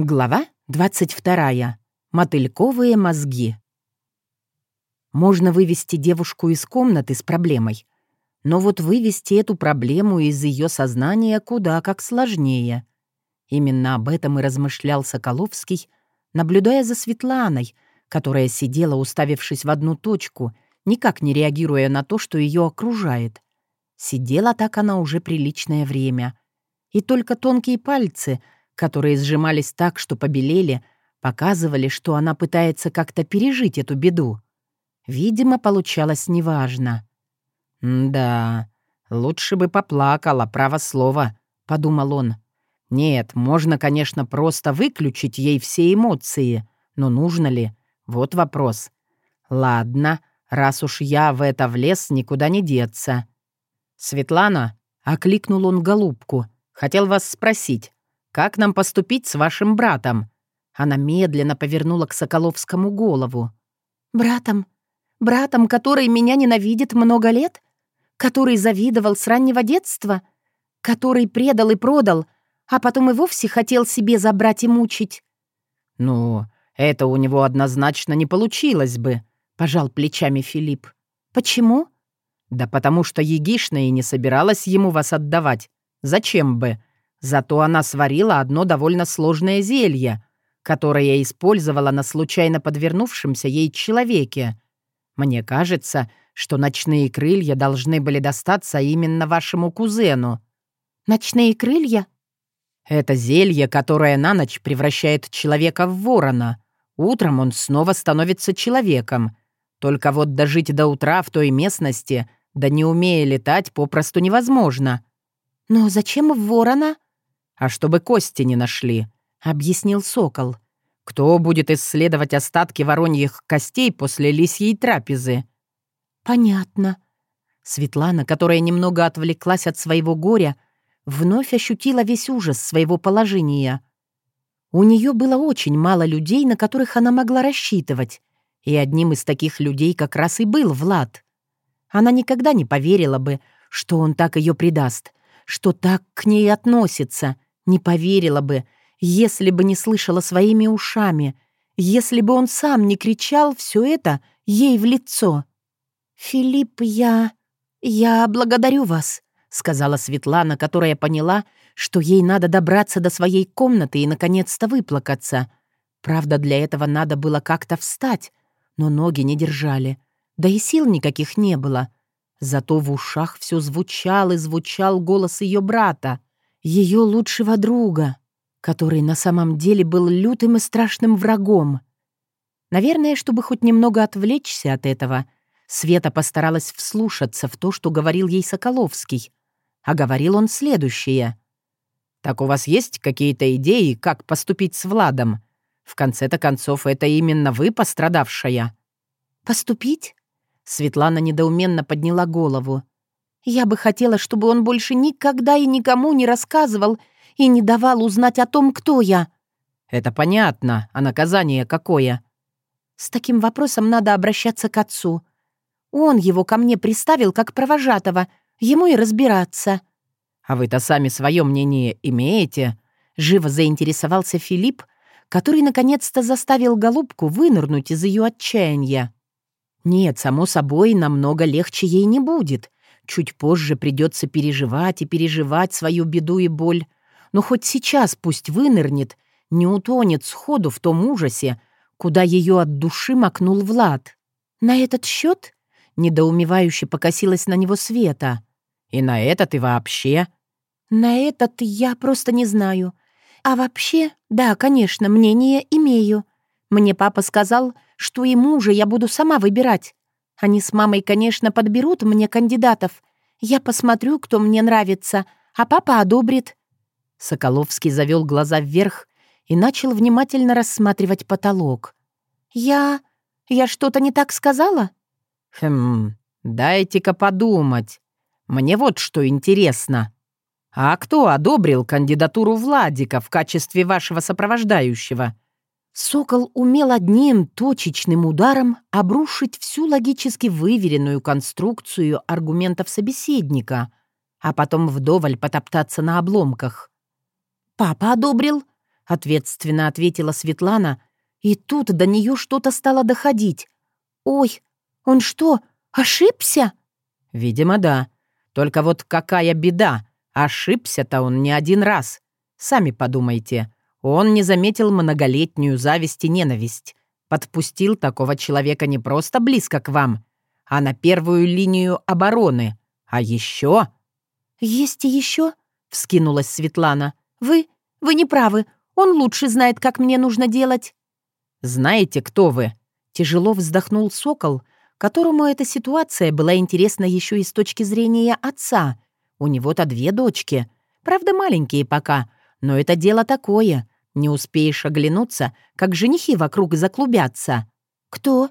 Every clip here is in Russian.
Глава 22. Мотыльковые мозги. Можно вывести девушку из комнаты с проблемой. Но вот вывести эту проблему из ее сознания куда как сложнее. Именно об этом и размышлял Соколовский, наблюдая за Светланой, которая сидела, уставившись в одну точку, никак не реагируя на то, что ее окружает. Сидела так она уже приличное время. И только тонкие пальцы — которые сжимались так, что побелели, показывали, что она пытается как-то пережить эту беду. Видимо, получалось неважно. «Да, лучше бы поплакала, право слово», — подумал он. «Нет, можно, конечно, просто выключить ей все эмоции, но нужно ли? Вот вопрос. Ладно, раз уж я в это влез, никуда не деться». «Светлана», — окликнул он голубку, — «хотел вас спросить, как нам поступить с вашим братом?» Она медленно повернула к Соколовскому голову. «Братом? Братом, который меня ненавидит много лет? Который завидовал с раннего детства? Который предал и продал, а потом и вовсе хотел себе забрать и мучить?» «Ну, это у него однозначно не получилось бы», — пожал плечами Филипп. «Почему?» «Да потому что Егишна и не собиралась ему вас отдавать. Зачем бы? Зато она сварила одно довольно сложное зелье, которое использовала на случайно подвернувшемся ей человеке. Мне кажется, что ночные крылья должны были достаться именно вашему кузену». «Ночные крылья?» «Это зелье, которое на ночь превращает человека в ворона. Утром он снова становится человеком. Только вот дожить до утра в той местности, да не умея летать, попросту невозможно». «Но зачем в ворона?» А чтобы кости не нашли», — объяснил Сокол. «Кто будет исследовать остатки вороньих костей после лисьей трапезы?» «Понятно». Светлана, которая немного отвлеклась от своего горя, вновь ощутила весь ужас своего положения. У нее было очень мало людей, на которых она могла рассчитывать, и одним из таких людей как раз и был Влад. Она никогда не поверила бы, что он так ее предаст, что так к ней относится — не поверила бы, если бы не слышала своими ушами, если бы он сам не кричал все это ей в лицо. «Филипп, я... я благодарю вас», — сказала Светлана, которая поняла, что ей надо добраться до своей комнаты и, наконец-то, выплакаться. Правда, для этого надо было как-то встать, но ноги не держали, да и сил никаких не было. Зато в ушах все звучал и звучал голос ее брата ее лучшего друга, который на самом деле был лютым и страшным врагом. Наверное, чтобы хоть немного отвлечься от этого, Света постаралась вслушаться в то, что говорил ей Соколовский. А говорил он следующее. «Так у вас есть какие-то идеи, как поступить с Владом? В конце-то концов, это именно вы пострадавшая». «Поступить?» Светлана недоуменно подняла голову. Я бы хотела, чтобы он больше никогда и никому не рассказывал и не давал узнать о том, кто я». «Это понятно. А наказание какое?» «С таким вопросом надо обращаться к отцу. Он его ко мне приставил как провожатого. Ему и разбираться». «А вы-то сами свое мнение имеете?» Живо заинтересовался Филипп, который наконец-то заставил голубку вынырнуть из ее отчаяния. «Нет, само собой, намного легче ей не будет». Чуть позже придется переживать и переживать свою беду и боль. Но хоть сейчас пусть вынырнет, не утонет сходу в том ужасе, куда ее от души макнул Влад. На этот счет недоумевающе покосилась на него Света. «И на этот и вообще?» «На этот я просто не знаю. А вообще, да, конечно, мнение имею. Мне папа сказал, что и мужа я буду сама выбирать. Они с мамой, конечно, подберут мне кандидатов. Я посмотрю, кто мне нравится, а папа одобрит». Соколовский завел глаза вверх и начал внимательно рассматривать потолок. «Я... я что-то не так сказала?» «Хм, дайте-ка подумать. Мне вот что интересно. А кто одобрил кандидатуру Владика в качестве вашего сопровождающего?» Сокол умел одним точечным ударом обрушить всю логически выверенную конструкцию аргументов собеседника, а потом вдоволь потоптаться на обломках. «Папа одобрил», — ответственно ответила Светлана, и тут до нее что-то стало доходить. «Ой, он что, ошибся?» «Видимо, да. Только вот какая беда. Ошибся-то он не один раз. Сами подумайте. Он не заметил многолетнюю зависть и ненависть. Подпустил такого человека не просто близко к вам, а на первую линию обороны. А еще...» «Есть и еще?» — вскинулась Светлана. «Вы... вы не правы. Он лучше знает, как мне нужно делать». «Знаете, кто вы?» Тяжело вздохнул Сокол, которому эта ситуация была интересна еще и с точки зрения отца. У него-то две дочки. Правда, маленькие пока, но это дело такое. Не успеешь оглянуться, как женихи вокруг заклубятся. «Кто?»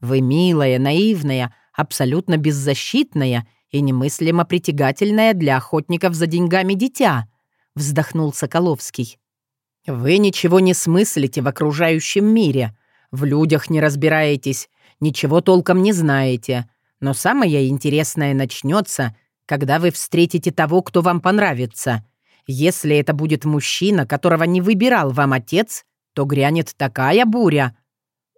«Вы милая, наивная, абсолютно беззащитная и немыслимо притягательная для охотников за деньгами дитя», — вздохнул Соколовский. «Вы ничего не смыслите в окружающем мире, в людях не разбираетесь, ничего толком не знаете. Но самое интересное начнется, когда вы встретите того, кто вам понравится. Если это будет мужчина, которого не выбирал вам отец, то грянет такая буря».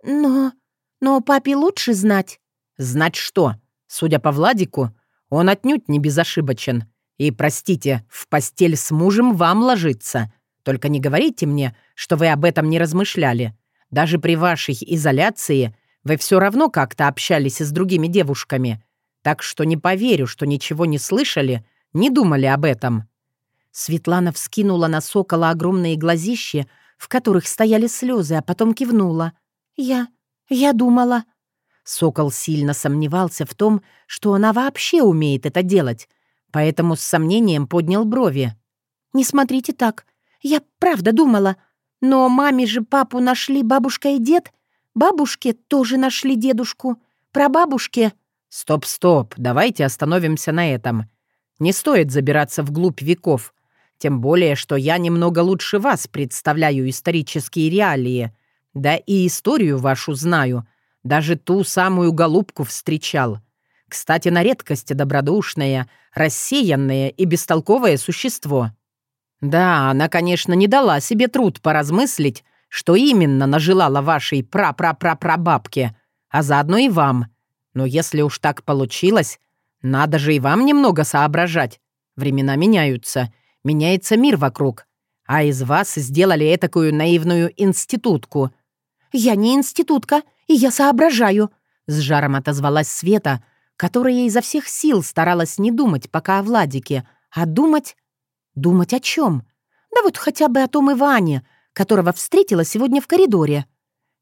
«Но... но папе лучше знать». «Знать что? Судя по Владику, он отнюдь не безошибочен. И, простите, в постель с мужем вам ложиться. Только не говорите мне, что вы об этом не размышляли. Даже при вашей изоляции вы все равно как-то общались с другими девушками. Так что не поверю, что ничего не слышали, не думали об этом». Светлана вскинула на сокола огромные глазища, в которых стояли слезы, а потом кивнула. «Я... я думала...» Сокол сильно сомневался в том, что она вообще умеет это делать, поэтому с сомнением поднял брови. «Не смотрите так. Я правда думала. Но маме же папу нашли бабушка и дед. Бабушке тоже нашли дедушку. Про бабушке...» «Стоп-стоп, давайте остановимся на этом. Не стоит забираться вглубь веков. Тем более, что я немного лучше вас представляю исторические реалии. Да и историю вашу знаю. Даже ту самую голубку встречал. Кстати, на редкость добродушное, рассеянное и бестолковое существо. Да, она, конечно, не дала себе труд поразмыслить, что именно нажелала вашей пра-пра-пра-прабабке, а заодно и вам. Но если уж так получилось, надо же и вам немного соображать. Времена меняются, меняется мир вокруг. А из вас сделали этакую наивную институтку. «Я не институтка, и я соображаю», — с жаром отозвалась Света, которая изо всех сил старалась не думать пока о Владике, а думать Думать о чем? Да вот хотя бы о том Иване, которого встретила сегодня в коридоре.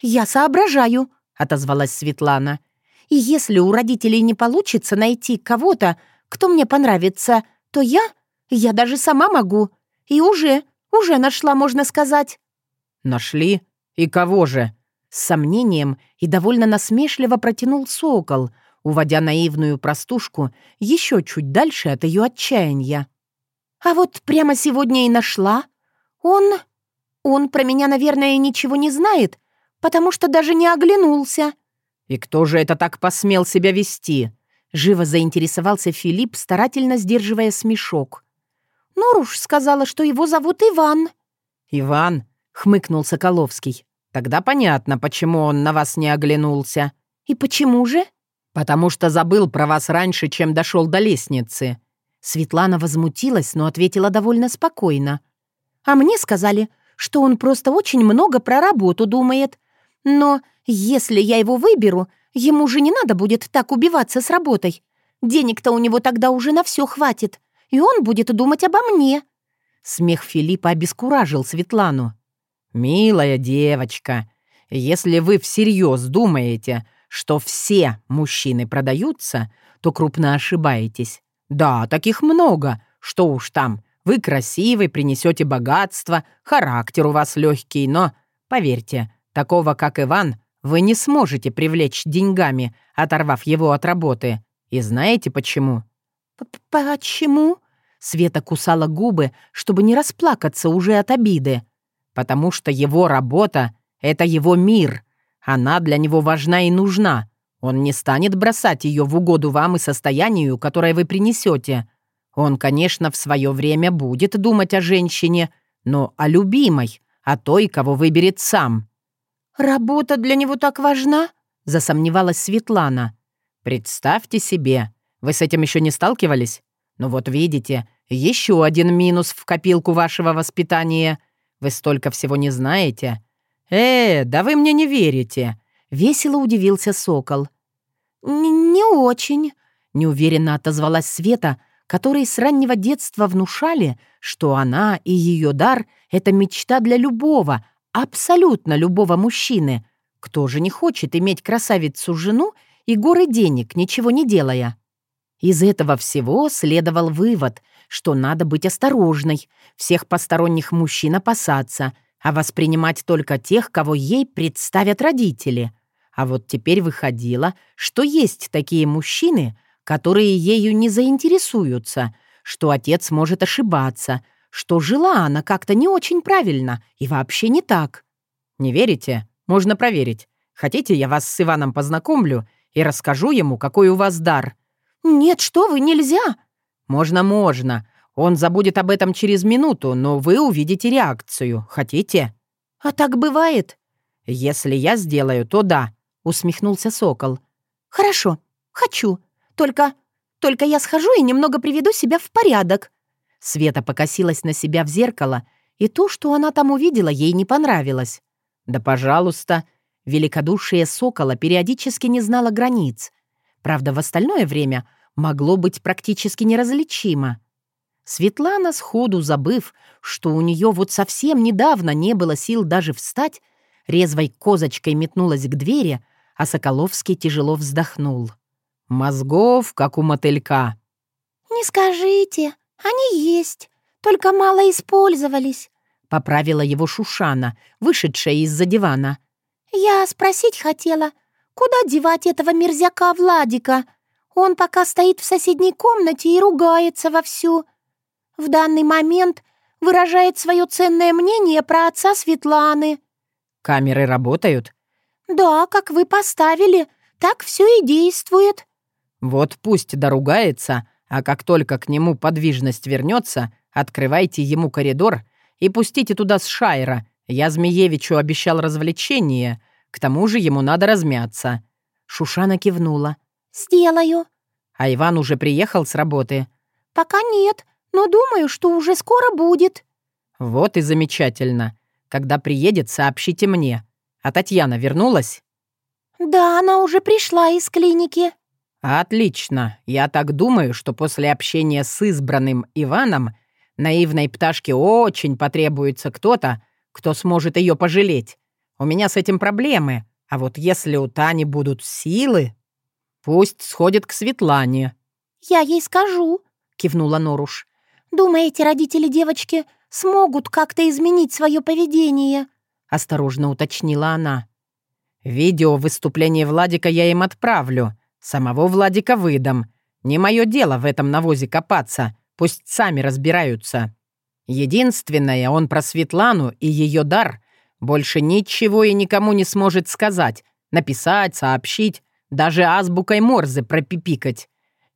«Я соображаю», — отозвалась Светлана. «И если у родителей не получится найти кого-то, кто мне понравится, то я... Я даже сама могу. И уже, уже нашла, можно сказать». «Нашли? И кого же?» С сомнением и довольно насмешливо протянул сокол, уводя наивную простушку еще чуть дальше от ее отчаяния. А вот прямо сегодня и нашла. Он... Он про меня, наверное, ничего не знает, потому что даже не оглянулся». «И кто же это так посмел себя вести?» Живо заинтересовался Филипп, старательно сдерживая смешок. «Норуш сказала, что его зовут Иван». «Иван?» — хмыкнул Соколовский. «Тогда понятно, почему он на вас не оглянулся». «И почему же?» «Потому что забыл про вас раньше, чем дошел до лестницы. Светлана возмутилась, но ответила довольно спокойно. «А мне сказали, что он просто очень много про работу думает. Но если я его выберу, ему же не надо будет так убиваться с работой. Денег-то у него тогда уже на все хватит, и он будет думать обо мне». Смех Филиппа обескуражил Светлану. «Милая девочка, если вы всерьез думаете, что все мужчины продаются, то крупно ошибаетесь. «Да, таких много. Что уж там. Вы красивый, принесете богатство, характер у вас легкий, но, поверьте, такого, как Иван, вы не сможете привлечь деньгами, оторвав его от работы. И знаете почему?» «Почему?» Света кусала губы, чтобы не расплакаться уже от обиды. «Потому что его работа — это его мир. Она для него важна и нужна. Он не станет бросать ее в угоду вам и состоянию, которое вы принесете. Он, конечно, в свое время будет думать о женщине, но о любимой, а той, кого выберет сам». «Работа для него так важна?» — засомневалась Светлана. «Представьте себе, вы с этим еще не сталкивались? Ну вот видите, еще один минус в копилку вашего воспитания. Вы столько всего не знаете. Э, да вы мне не верите!» — весело удивился сокол. «Не очень», — неуверенно отозвалась Света, которой с раннего детства внушали, что она и ее дар — это мечта для любого, абсолютно любого мужчины. Кто же не хочет иметь красавицу-жену и горы денег, ничего не делая? Из этого всего следовал вывод, что надо быть осторожной, всех посторонних мужчин опасаться, а воспринимать только тех, кого ей представят родители. А вот теперь выходило, что есть такие мужчины, которые ею не заинтересуются, что отец может ошибаться, что жила она как-то не очень правильно и вообще не так. Не верите? Можно проверить. Хотите, я вас с Иваном познакомлю и расскажу ему, какой у вас дар?» «Нет, что вы, нельзя!» «Можно, можно. Он забудет об этом через минуту, но вы увидите реакцию. Хотите?» «А так бывает?» «Если я сделаю, то да», — усмехнулся Сокол. «Хорошо, хочу. Только... Только я схожу и немного приведу себя в порядок». Света покосилась на себя в зеркало, и то, что она там увидела, ей не понравилось. «Да пожалуйста». Великодушие сокола периодически не знало границ. Правда, в остальное время могло быть практически неразличимо. Светлана, сходу забыв, что у нее вот совсем недавно не было сил даже встать, резвой козочкой метнулась к двери, а Соколовский тяжело вздохнул. «Мозгов, как у мотылька». «Не скажите, они есть, только мало использовались», — поправила его Шушана, вышедшая из-за дивана. «Я спросить хотела, куда девать этого мерзяка Владика? Он пока стоит в соседней комнате и ругается вовсю. В данный момент выражает свое ценное мнение про отца Светланы». «Камеры работают?» «Да, как вы поставили, так все и действует». «Вот пусть доругается, а как только к нему подвижность вернется, открывайте ему коридор и пустите туда с Шайра. Я Змеевичу обещал развлечение, к тому же ему надо размяться». Шушана кивнула. «Сделаю». «А Иван уже приехал с работы?» «Пока нет, но думаю, что уже скоро будет». «Вот и замечательно. Когда приедет, сообщите мне. А Татьяна вернулась?» «Да, она уже пришла из клиники». «Отлично. Я так думаю, что после общения с избранным Иваном наивной пташке очень потребуется кто-то, кто сможет ее пожалеть. У меня с этим проблемы, а вот если у Тани будут силы, пусть сходит к Светлане». «Я ей скажу», — кивнула Норуш. «Думаете, родители девочки смогут как-то изменить свое поведение?» — осторожно уточнила она. «Видео выступления Владика я им отправлю. Самого Владика выдам. Не мое дело в этом навозе копаться. Пусть сами разбираются. Единственное, он про Светлану и ее дар больше ничего и никому не сможет сказать, написать, сообщить, даже азбукой Морзе пропипикать.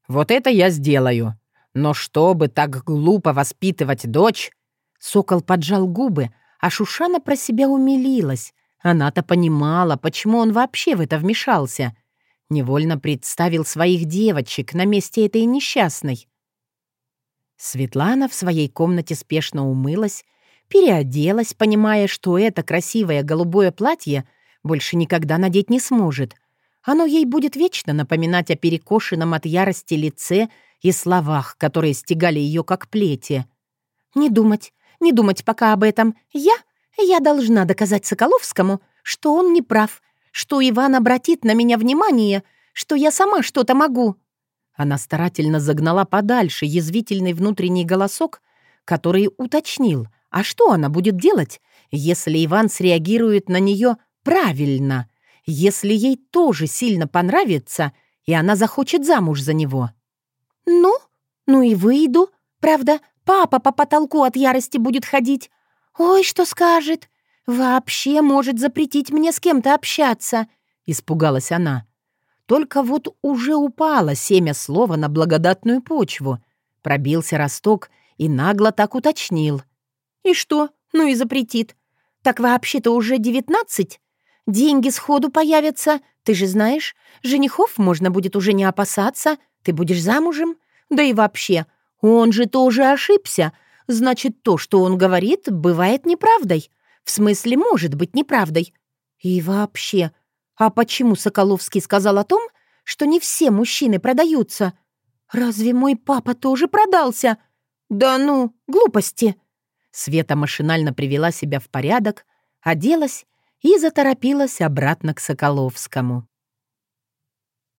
Вот это я сделаю. Но чтобы так глупо воспитывать дочь... Сокол поджал губы, а Шушана про себя умилилась. Она-то понимала, почему он вообще в это вмешался. Невольно представил своих девочек на месте этой несчастной. Светлана в своей комнате спешно умылась, переоделась, понимая, что это красивое голубое платье больше никогда надеть не сможет. Оно ей будет вечно напоминать о перекошенном от ярости лице и словах, которые стегали ее как плети. «Не думать, не думать пока об этом. Я, я должна доказать Соколовскому, что он не прав, что Иван обратит на меня внимание, что я сама что-то могу». Она старательно загнала подальше язвительный внутренний голосок, который уточнил, а что она будет делать, если Иван среагирует на нее правильно, если ей тоже сильно понравится, и она захочет замуж за него. «Ну, ну и выйду. Правда, папа по потолку от ярости будет ходить. Ой, что скажет? Вообще может запретить мне с кем-то общаться», — испугалась она. Только вот уже упало семя слова на благодатную почву. Пробился росток и нагло так уточнил. «И что? Ну и запретит. Так вообще-то уже девятнадцать. Деньги сходу появятся, ты же знаешь. Женихов можно будет уже не опасаться, ты будешь замужем. Да и вообще, он же тоже ошибся. Значит, то, что он говорит, бывает неправдой. В смысле, может быть неправдой. И вообще, а почему Соколовский сказал о том, что не все мужчины продаются? Разве мой папа тоже продался? Да ну, глупости. Света машинально привела себя в порядок, оделась и заторопилась обратно к Соколовскому.